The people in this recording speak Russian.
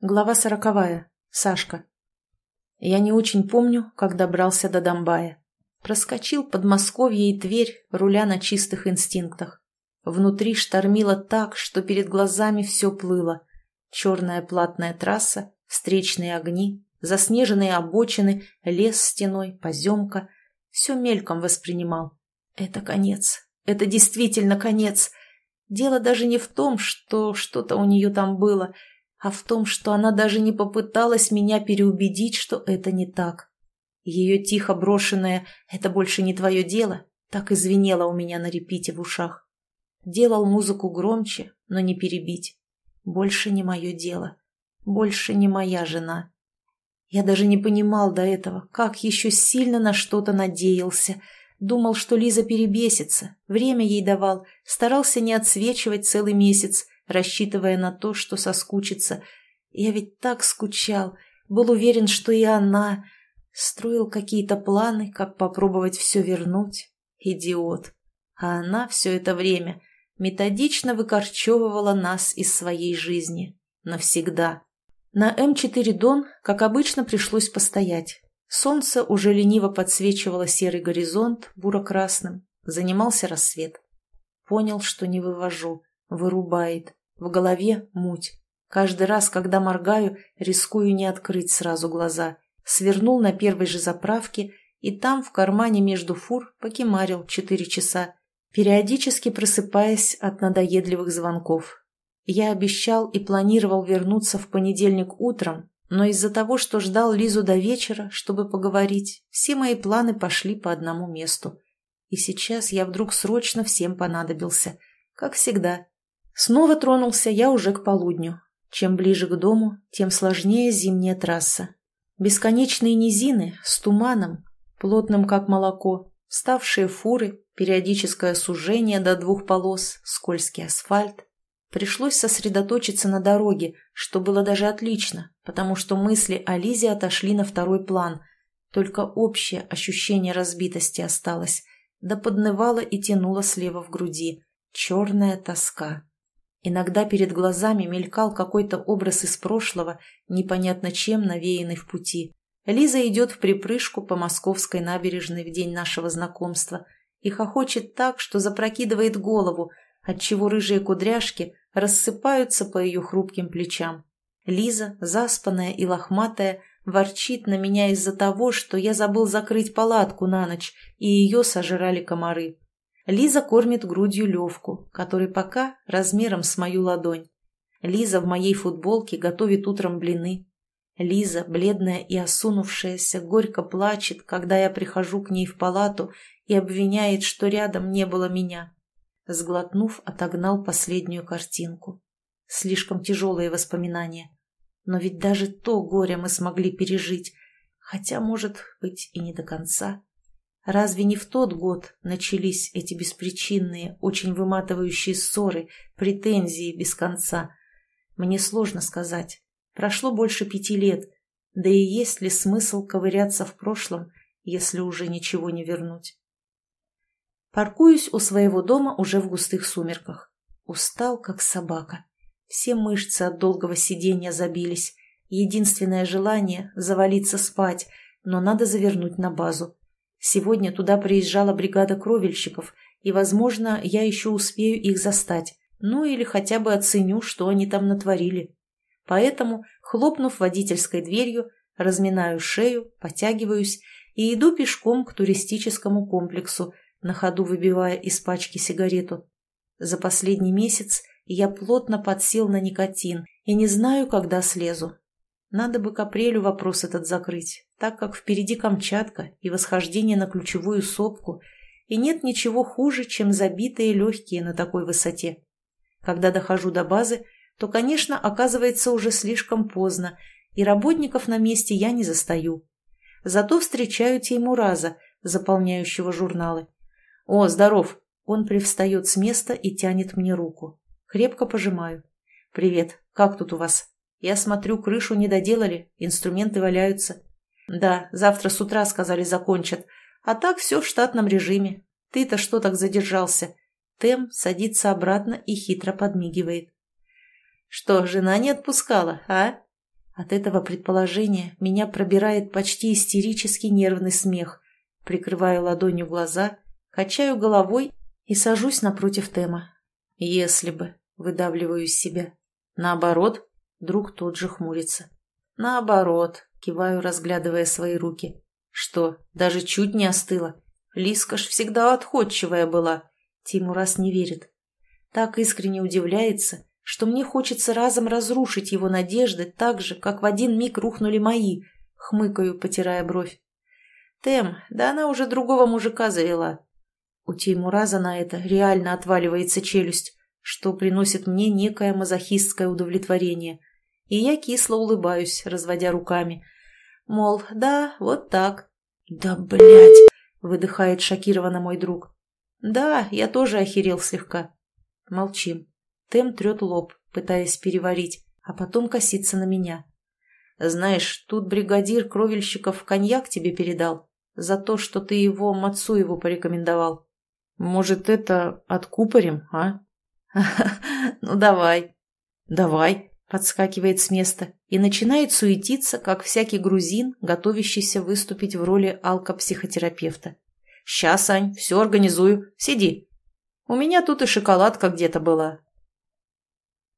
Глава сороковая. Сашка. Я не очень помню, как добрался до Домбая. Проскочил Подмосковье и Тверь, руля на чистых инстинктах. Внутри штормило так, что перед глазами все плыло. Черная платная трасса, встречные огни, заснеженные обочины, лес стеной, поземка. Все мельком воспринимал. Это конец. Это действительно конец. Дело даже не в том, что что-то у нее там было — а в том, что она даже не попыталась меня переубедить, что это не так. Ее тихо брошенное «это больше не твое дело» так извинело у меня на репите в ушах. Делал музыку громче, но не перебить. Больше не мое дело. Больше не моя жена. Я даже не понимал до этого, как еще сильно на что-то надеялся. Думал, что Лиза перебесится, время ей давал, старался не отсвечивать целый месяц, рассчитывая на то, что соскучится. Я ведь так скучал, был уверен, что и она. Строил какие-то планы, как попробовать все вернуть. Идиот. А она все это время методично выкорчевывала нас из своей жизни. Навсегда. На М4 Дон, как обычно, пришлось постоять. Солнце уже лениво подсвечивало серый горизонт буро-красным. Занимался рассвет. Понял, что не вывожу. Вырубает. В голове муть. Каждый раз, когда моргаю, рискую не открыть сразу глаза. Свернул на первой же заправке и там, в кармане между фур, покемарил четыре часа, периодически просыпаясь от надоедливых звонков. Я обещал и планировал вернуться в понедельник утром, но из-за того, что ждал Лизу до вечера, чтобы поговорить, все мои планы пошли по одному месту. И сейчас я вдруг срочно всем понадобился. Как всегда, Снова тронулся я уже к полудню. Чем ближе к дому, тем сложнее зимняя трасса. Бесконечные низины с туманом, плотным как молоко, ставшие фуры, периодическое сужение до двух полос, скользкий асфальт. Пришлось сосредоточиться на дороге, что было даже отлично, потому что мысли о Лизе отошли на второй план. Только общее ощущение разбитости осталось, да поднывало и тянуло слева в груди. Черная тоска. Иногда перед глазами мелькал какой-то образ из прошлого, непонятно чем навеянный в пути. Лиза идет в припрыжку по московской набережной в день нашего знакомства и хохочет так, что запрокидывает голову, отчего рыжие кудряшки рассыпаются по ее хрупким плечам. Лиза, заспанная и лохматая, ворчит на меня из-за того, что я забыл закрыть палатку на ночь, и ее сожрали комары. Лиза кормит грудью Левку, который пока размером с мою ладонь. Лиза в моей футболке готовит утром блины. Лиза, бледная и осунувшаяся, горько плачет, когда я прихожу к ней в палату и обвиняет, что рядом не было меня. Сглотнув, отогнал последнюю картинку. Слишком тяжелые воспоминания. Но ведь даже то горе мы смогли пережить, хотя, может быть, и не до конца. Разве не в тот год начались эти беспричинные, очень выматывающие ссоры, претензии без конца? Мне сложно сказать. Прошло больше пяти лет, да и есть ли смысл ковыряться в прошлом, если уже ничего не вернуть? Паркуюсь у своего дома уже в густых сумерках. Устал, как собака. Все мышцы от долгого сидения забились. Единственное желание — завалиться спать, но надо завернуть на базу. Сегодня туда приезжала бригада кровельщиков, и, возможно, я еще успею их застать, ну или хотя бы оценю, что они там натворили. Поэтому, хлопнув водительской дверью, разминаю шею, потягиваюсь и иду пешком к туристическому комплексу, на ходу выбивая из пачки сигарету. За последний месяц я плотно подсел на никотин и не знаю, когда слезу. Надо бы к апрелю вопрос этот закрыть, так как впереди Камчатка и восхождение на ключевую сопку, и нет ничего хуже, чем забитые легкие на такой высоте. Когда дохожу до базы, то, конечно, оказывается уже слишком поздно, и работников на месте я не застаю. Зато встречаю Теймураза, заполняющего журналы. «О, здоров!» Он привстает с места и тянет мне руку. Крепко пожимаю. «Привет, как тут у вас?» Я смотрю, крышу не доделали, инструменты валяются. Да, завтра с утра, сказали, закончат. А так все в штатном режиме. Ты-то что так задержался? Тем садится обратно и хитро подмигивает. Что, жена не отпускала, а? От этого предположения меня пробирает почти истерический нервный смех. Прикрываю ладонью глаза, качаю головой и сажусь напротив Тема. Если бы, выдавливаю из себя. Наоборот, друг тот же хмурится. Наоборот, киваю, разглядывая свои руки. Что, даже чуть не остыла? Лиска ж всегда отходчивая была. Тимурас не верит. Так искренне удивляется, что мне хочется разом разрушить его надежды так же, как в один миг рухнули мои, хмыкаю, потирая бровь. Тем, да она уже другого мужика завела. У Теймураза на это реально отваливается челюсть, что приносит мне некое мазохистское удовлетворение. И я кисло улыбаюсь, разводя руками. Мол, да, вот так. «Да, блядь!» — выдыхает шокированно мой друг. «Да, я тоже охерел слегка». Молчим. Тем трет лоб, пытаясь переварить, а потом косится на меня. «Знаешь, тут бригадир кровельщиков коньяк тебе передал за то, что ты его Мацуеву порекомендовал. Может, это откупорим, а?» «Ну, давай». «Давай», — подскакивает с места и начинает суетиться, как всякий грузин, готовящийся выступить в роли алкопсихотерапевта. «Сейчас, Ань, все организую. Сиди. У меня тут и шоколадка где-то была.